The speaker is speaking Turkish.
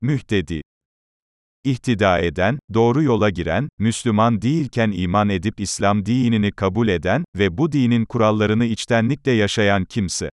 mühtedi. İhtida eden, doğru yola giren, Müslüman değilken iman edip İslam dinini kabul eden ve bu dinin kurallarını içtenlikle yaşayan kimse.